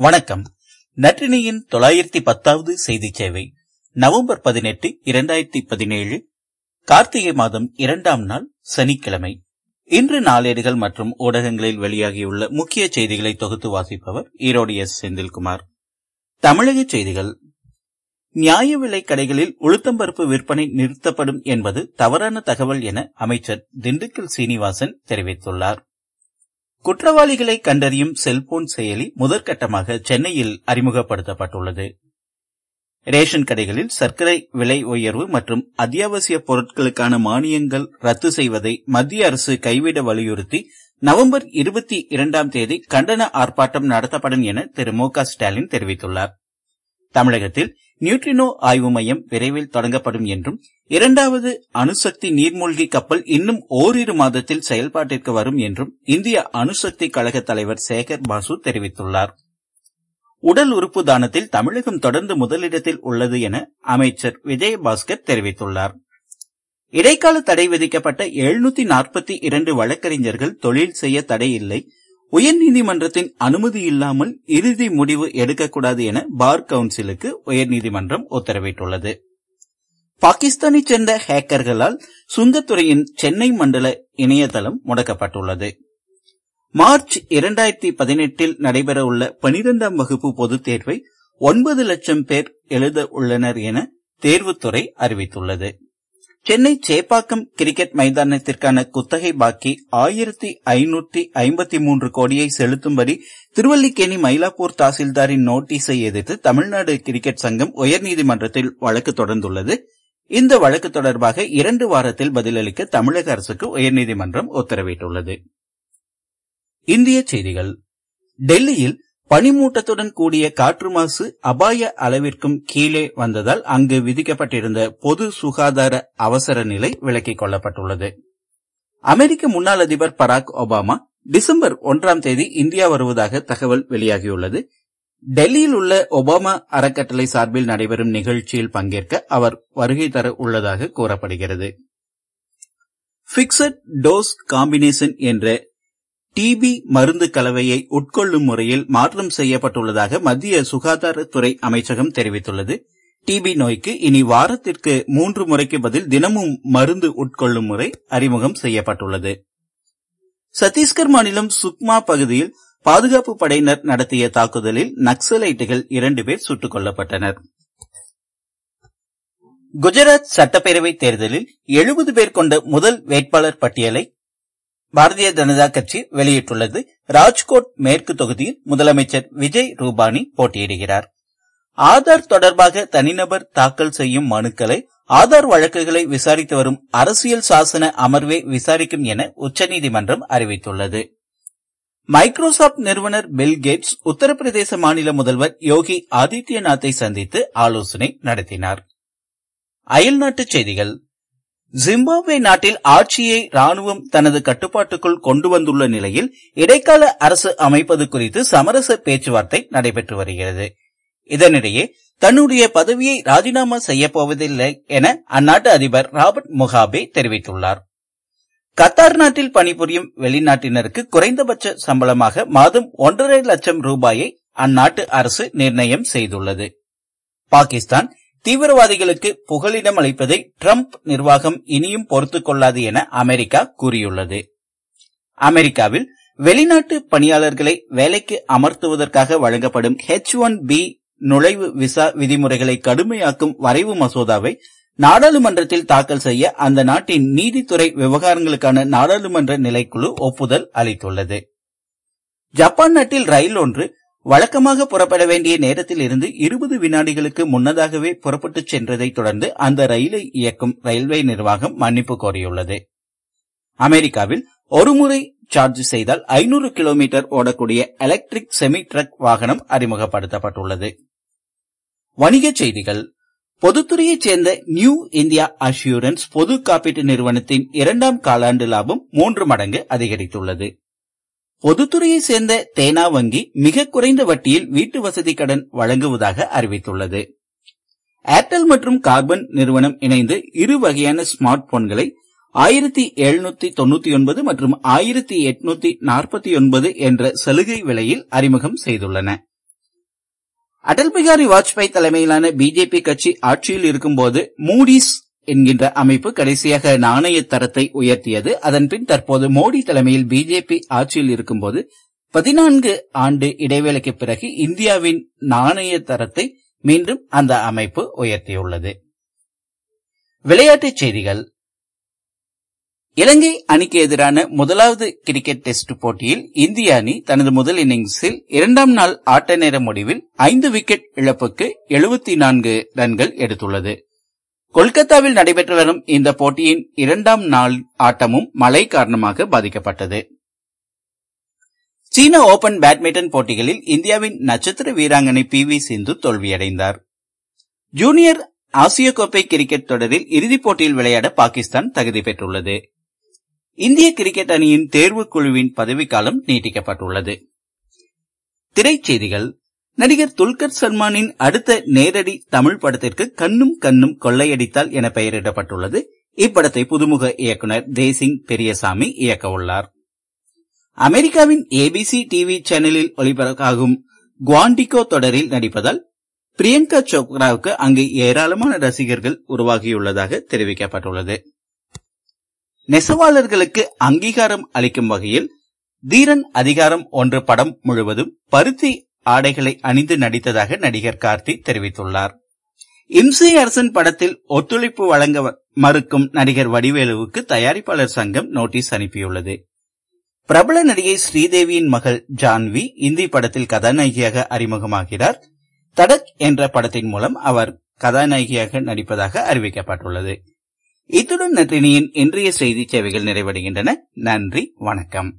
வணக்கம். நற்றினியின் தொள்ளாயிரத்தி பத்தாவது செய்தி சேவை நவம்பர் பதினெட்டு இரண்டாயிரத்தி பதினேழு கார்த்திகை மாதம் இரண்டாம் நாள் சனிக்கிழமை. இன்று நாளேடுகள் மற்றும் ஊடகங்களில் வெளியாகியுள்ள முக்கிய செய்திகளை தொகுத்து வாசிப்பவர் ஈரோடு எஸ். செந்தில்குமார். தமிழக செய்திகள். நியாய விலை கடைகளில் உளுத்தம்பருப்பு விற்பனை நிறுத்தப்படும் என்பது தவறான தகவல் என அமைச்சர் திண்டுக்கல் சீனிவாசன் தெரிவித்துள்ளார். குற்றவாளிகளை கண்டறியும் செல்போன் செயலி முதற்கட்டமாக சென்னையில் அறிமுகப்படுத்தப்பட்டுள்ளது. ரேஷன் கடைகளில் சர்க்கரை விலை உயர்வு மற்றும் அத்தியாவசிய பொருட்களுக்கான மானியங்கள் ரத்து செய்வதை மத்திய அரசு கைவிட வலியுறுத்தி நவம்பர் இருபத்தி இரண்டாம் தேதி கண்டன ஆர்ப்பாட்டம் நடத்தப்படும் என திரு மு ஸ்டாலின் தெரிவித்துள்ளார். தமிழகத்தில் நியூட்ரினோ ஆய்வு மையம் விரைவில் தொடங்கப்படும் என்றும் இரண்டாவது அணுசக்தி நீர்மூழ்கி கப்பல் இன்னும் ஓரிரு மாதத்தில் செயல்பாட்டிற்கு வரும் என்றும் இந்திய அணுசக்தி கழக தலைவர் சேகர் பாசு தெரிவித்துள்ளார். உடல் உறுப்பு தானத்தில் தமிழகம் தொடர்ந்து முதலிடத்தில் உள்ளது என அமைச்சர் விஜயபாஸ்கர் தெரிவித்துள்ளார். இடைக்கால தடை விதிக்கப்பட்ட எழுநூத்தி நாற்பத்தி இரண்டு வழக்கறிஞர்கள் தொழில் செய்ய தடை இல்லை உயர்நீதிமன்றத்தின் அனுமதி இல்லாமல் இறுதி முடிவு எடுக்கக்கூடாது என பார் கவுன்சிலுக்கு உயர்நீதிமன்றம் உத்தரவிட்டுள்ளது. பாகிஸ்தானைச் சேர்ந்த ஹேக்கர்களால் சுங்கத்துறையின் சென்னை மண்டல இணையதளம் முடக்கப்பட்டுள்ளது. மார்ச் இரண்டாயிரத்தி பதினெட்டில் நடைபெறவுள்ள பனிரெண்டாம் வகுப்பு பொதுத் தேர்வை ஒன்பது லட்சம் பேர் எழுத உள்ளனர் என தேர்வுத்துறை அறிவித்துள்ளது. சென்னை சேப்பாக்கம் கிரிக்கெட் மைதானத்திற்கான குத்தகை பாக்கி ஆயிரத்தி ஐநூற்றி ஐம்பத்தி மூன்று கோடியை செலுத்தும்படி திருவல்லிக்கேணி மயிலாப்பூர் தாசில்தாரின் நோட்டீஸை எதிர்த்து தமிழ்நாடு கிரிக்கெட் சங்கம் உயர்நீதிமன்றத்தில் வழக்கு தொடர்ந்துள்ளது. இந்த வழக்கு தொடர்பாக இரண்டு வாரத்தில் பதிலளிக்க தமிழக அரசுக்கு உயர்நீதிமன்றம் உத்தரவிட்டுள்ளது. இந்திய செய்திகள். டெல்லியில் பனிமூட்டத்துடன் கூடிய காற்று மாசு அபாய அளவிற்கும் கீழே வந்ததால் அங்கு விதிக்கப்பட்டிருந்த பொது சுகாதார அவசர நிலை விலக்கிக் கொள்ளப்பட்டுள்ளது. அமெரிக்க முன்னாள் அதிபர் பராக் ஒபாமா டிசம்பர் ஒன்றாம் தேதி இந்தியா வருவதாக தகவல் வெளியாகியுள்ளது. டெல்லியில் உள்ள ஒபாமா அறக்கட்டளை சார்பில் நடைபெறும் நிகழ்ச்சியில் பங்கேற்க அவர் வருகை தர உள்ளதாக கூறப்படுகிறது. பிக்சட் டோஸ் காம்பினேஷன் என்ற டிபி மருந்து கலவையை உட்கொள்ளும் முறையில் மாற்றம் செய்யப்பட்டுள்ளதாக மத்திய சுகாதாரத்துறை அமைச்சகம் தெரிவித்துள்ளது. டிபி நோய்க்கு இனி வாரத்திற்கு மூன்று முறைக்கு பதில் தினமும் மருந்து உட்கொள்ளும் முறை அறிமுகம் செய்யப்பட்டுள்ளது. சத்தீஸ்கர் மாநிலம் சுக்மா பகுதியில் பாதுகாப்பு படையினர் நடத்திய தாக்குதலில் நக்சலைட்டுகள் இரண்டு பேர் சுட்டுக் கொல்லப்பட்டனர். குஜராத் சட்டப்பேரவை தேர்தலில் எழுபது பேர் கொண்ட முதல் வேட்பாளர் பட்டியலை பாரதிய ஜனதா கட்சி வெளியிட்டுள்ளது. ராஜ்கோட் மேற்கு தொகுதியில் முதலமைச்சர் விஜய் ரூபானி போட்டியிடுகிறார். ஆதார் தொடர்பாக தனிநபர் தாக்கல் செய்யும் மனுக்களை ஆதார் வழக்குகளை விசாரித்து வரும் அரசியல் சாசன அமர்வே விசாரிக்கும் என உச்சநீதிமன்றம் அறிவித்துள்ளது. மைக்ரோசாப்ட் நிறுவனர் பில் கேட்ஸ் உத்தரப்பிரதேச மாநில முதல்வர் யோகி ஆதித்யநாத்தை சந்தித்து ஆலோசனை நடத்தினார். அயல்நாட்டுச் செய்திகள். ஜிம்பாப்வே நாட்டில் ஆட்சியை ராணுவம் தனது கட்டுப்பாட்டுக்குள் கொண்டு வந்துள்ள நிலையில் இடைக்கால அரசு அமைப்பது குறித்து சமரச பேச்சுவார்த்தை நடைபெற்று வருகிறது. இதனிடையே தன்னுடைய பதவியை ராஜினாமா செய்யப்போவதில்லை என அந்நாட்டு அதிபர் ராபர்ட் முகாபே தெரிவித்துள்ளார். கத்தார் நாட்டில் பணிபுரியும் வெளிநாட்டினருக்கு குறைந்தபட்ச சம்பளமாக மாதம் ஒன்றரை லட்சம் ரூபாயை அந்நாட்டு அரசு நிர்ணயம் செய்துள்ளது. பாகிஸ்தான் தீவிரவாதிகளுக்கு புகலிடம் அளிப்பதை டிரம்ப் நிர்வாகம் இனியும் பொறுத்துக் கொள்ளாது என அமெரிக்கா கூறியுள்ளது. அமெரிக்காவில் வெளிநாட்டு பணியாளர்களை வேலைக்கு அமர்த்துவதற்காக வழங்கப்படும் ஹெச் ஒன் பி நுழைவு விசா விதிமுறைகளை கடுமையாக்கும் வரைவு மசோதாவை நாடாளுமன்றத்தில் தாக்கல் செய்ய அந்த நாட்டின் நீதித்துறை விவகாரங்களுக்கான நாடாளுமன்ற நிலைக்குழு ஒப்புதல் அளித்துள்ளது. ஜப்பான் நாட்டில் ரயில் ஒன்று வழக்கமாக புறப்பட வேண்டிய நேரத்தில் இருந்து இருபது வினாடிகளுக்கு முன்னதாகவே புறப்பட்டுச் சென்றதைத் தொடர்ந்து அந்த ரயிலை இயக்கும் ரயில்வே நிர்வாகம் மன்னிப்பு கோரியுள்ளது. அமெரிக்காவில் ஒருமுறை சார்ஜ் செய்தால் ஐநூறு கிலோமீட்டர் ஓடக்கூடிய எலக்ட்ரிக் செமி ட்ரக் வாகனம் அறிமுகப்படுத்தப்பட்டுள்ளது. வணிகச் செய்திகள். பொதுத்துறையைச் சேர்ந்த நியூ இந்தியா அஷூரன்ஸ் பொது காப்பீட்டு நிறுவனத்தின் இரண்டாம் காலாண்டு லாபம் மூன்று மடங்கு அதிகரித்துள்ளது. பொதுத்துறையைச் சேர்ந்த தேனா வங்கி மிக குறைந்த வட்டியில் வீட்டு வசதி கடன் வழங்குவதாக அறிவித்துள்ளது. ஏர்டெல் மற்றும் கார்பன் நிறுவனம் இணைந்து இரு வகையான ஸ்மார்ட் போன்களை ஆயிரத்தி எழுநூத்தி தொண்ணூத்தி ஒன்பது மற்றும் ஆயிரத்தி எட்நூத்தி நாற்பத்தி ஒன்பது என்ற சலுகை விலையில் அறிமுகம் செய்துள்ளன. அடல் பிகாரி வாஜ்பாய் தலைமையிலான பிஜேபி கட்சி ஆட்சியில் இருக்கும்போது மூடிஸ் என்கின்ற அமைப்பு கடைசியாக நாணய தரத்தை உயர்த்தியது. அதன்பின் தற்போது மோடி தலைமையில் பிஜேபி ஆட்சியில் இருக்கும்போது பதினான்கு ஆண்டு இடைவேளைக்கு பிறகு இந்தியாவின் நாணய தரத்தை மீண்டும் அந்த அமைப்பு உயர்த்தியுள்ளது. விளையாட்டுச் செய்திகள். இலங்கை அணிக்கு எதிரான முதலாவது கிரிக்கெட் டெஸ்ட் போட்டியில் இந்திய அணி தனது முதல் இன்னிங்ஸில் இரண்டாம் நாள் ஆட்ட நேர முடிவில் ஐந்து விக்கெட் இழப்புக்கு எழுபத்தி நான்கு ரன்கள் எடுத்துள்ளது. கொல்கத்தாவில் நடைபெற்று வரும் இந்த போட்டியின் இரண்டாம் நாள் ஆட்டமும் மழை காரணமாக பாதிக்கப்பட்டது. சீன ஓபன் பேட்மிண்டன் போட்டிகளில் இந்தியாவின் நட்சத்திர வீராங்கனை பி வி சிந்து தோல்வியடைந்தார். ஜூனியர் ஆசிய கோப்பை கிரிக்கெட் தொடரில் இறுதிப் போட்டியில் விளையாட பாகிஸ்தான் தகுதி பெற்றுள்ளது. இந்திய கிரிக்கெட் அணியின் தேர்வுக் குழுவின் பதவிக்காலம் நீட்டிக்கப்பட்டுள்ளது. திரைச்செய்திகள் நடிகர் துல்கர் சல்மானின் அடுத்த நேரடி தமிழ் படத்திற்கு கண்ணும் கண்ணும் கொள்ளையடித்தால் என பெயரிடப்பட்டுள்ளது. இப்படத்தை புதுமுக இயக்குநர் தேசிங் பெரியசாமி இயக்க உள்ளார். அமெரிக்காவின் ஏபிசி டிவி சேனலில் ஒளிபரப்பாகும் குவாண்டிகோ தொடரில் நடிப்பதால் பிரியங்கா சோப்ராவுக்கு அங்கு ஏராளமான ரசிகர்கள் உருவாகியுள்ளதாக தெரிவிக்கப்பட்டுள்ளது. நெசவாளர்களுக்கு அங்கீகாரம் அளிக்கும் வகையில் தீரன் அதிகாரம் ஒன்று படம் முழுவதும் பருத்தி ஆடைகளை அணிந்து நடித்ததாக நடிகர் கார்த்தி தெரிவித்துள்ளார். இம்சை அரசன் படத்தில் ஒத்துழைப்பு வழங்க மறுக்கும் நடிகர் வடிவேலுவுக்கு தயாரிப்பாளர் சங்கம் நோட்டீஸ் அனுப்பியுள்ளது. பிரபல நடிகை ஸ்ரீதேவியின் மகள் ஜான்வி இந்தி படத்தில் கதாநாயகியாக அறிமுகமாகிறார். தடக் என்ற படத்தின் மூலம் அவர் கதாநாயகியாக நடிப்பதாக அறிவிக்கப்பட்டுள்ளது. இத்துடன் நற்றினியின் இன்றைய செய்தி சேவைகள் நிறைவடைகின்றன. நன்றி வணக்கம்.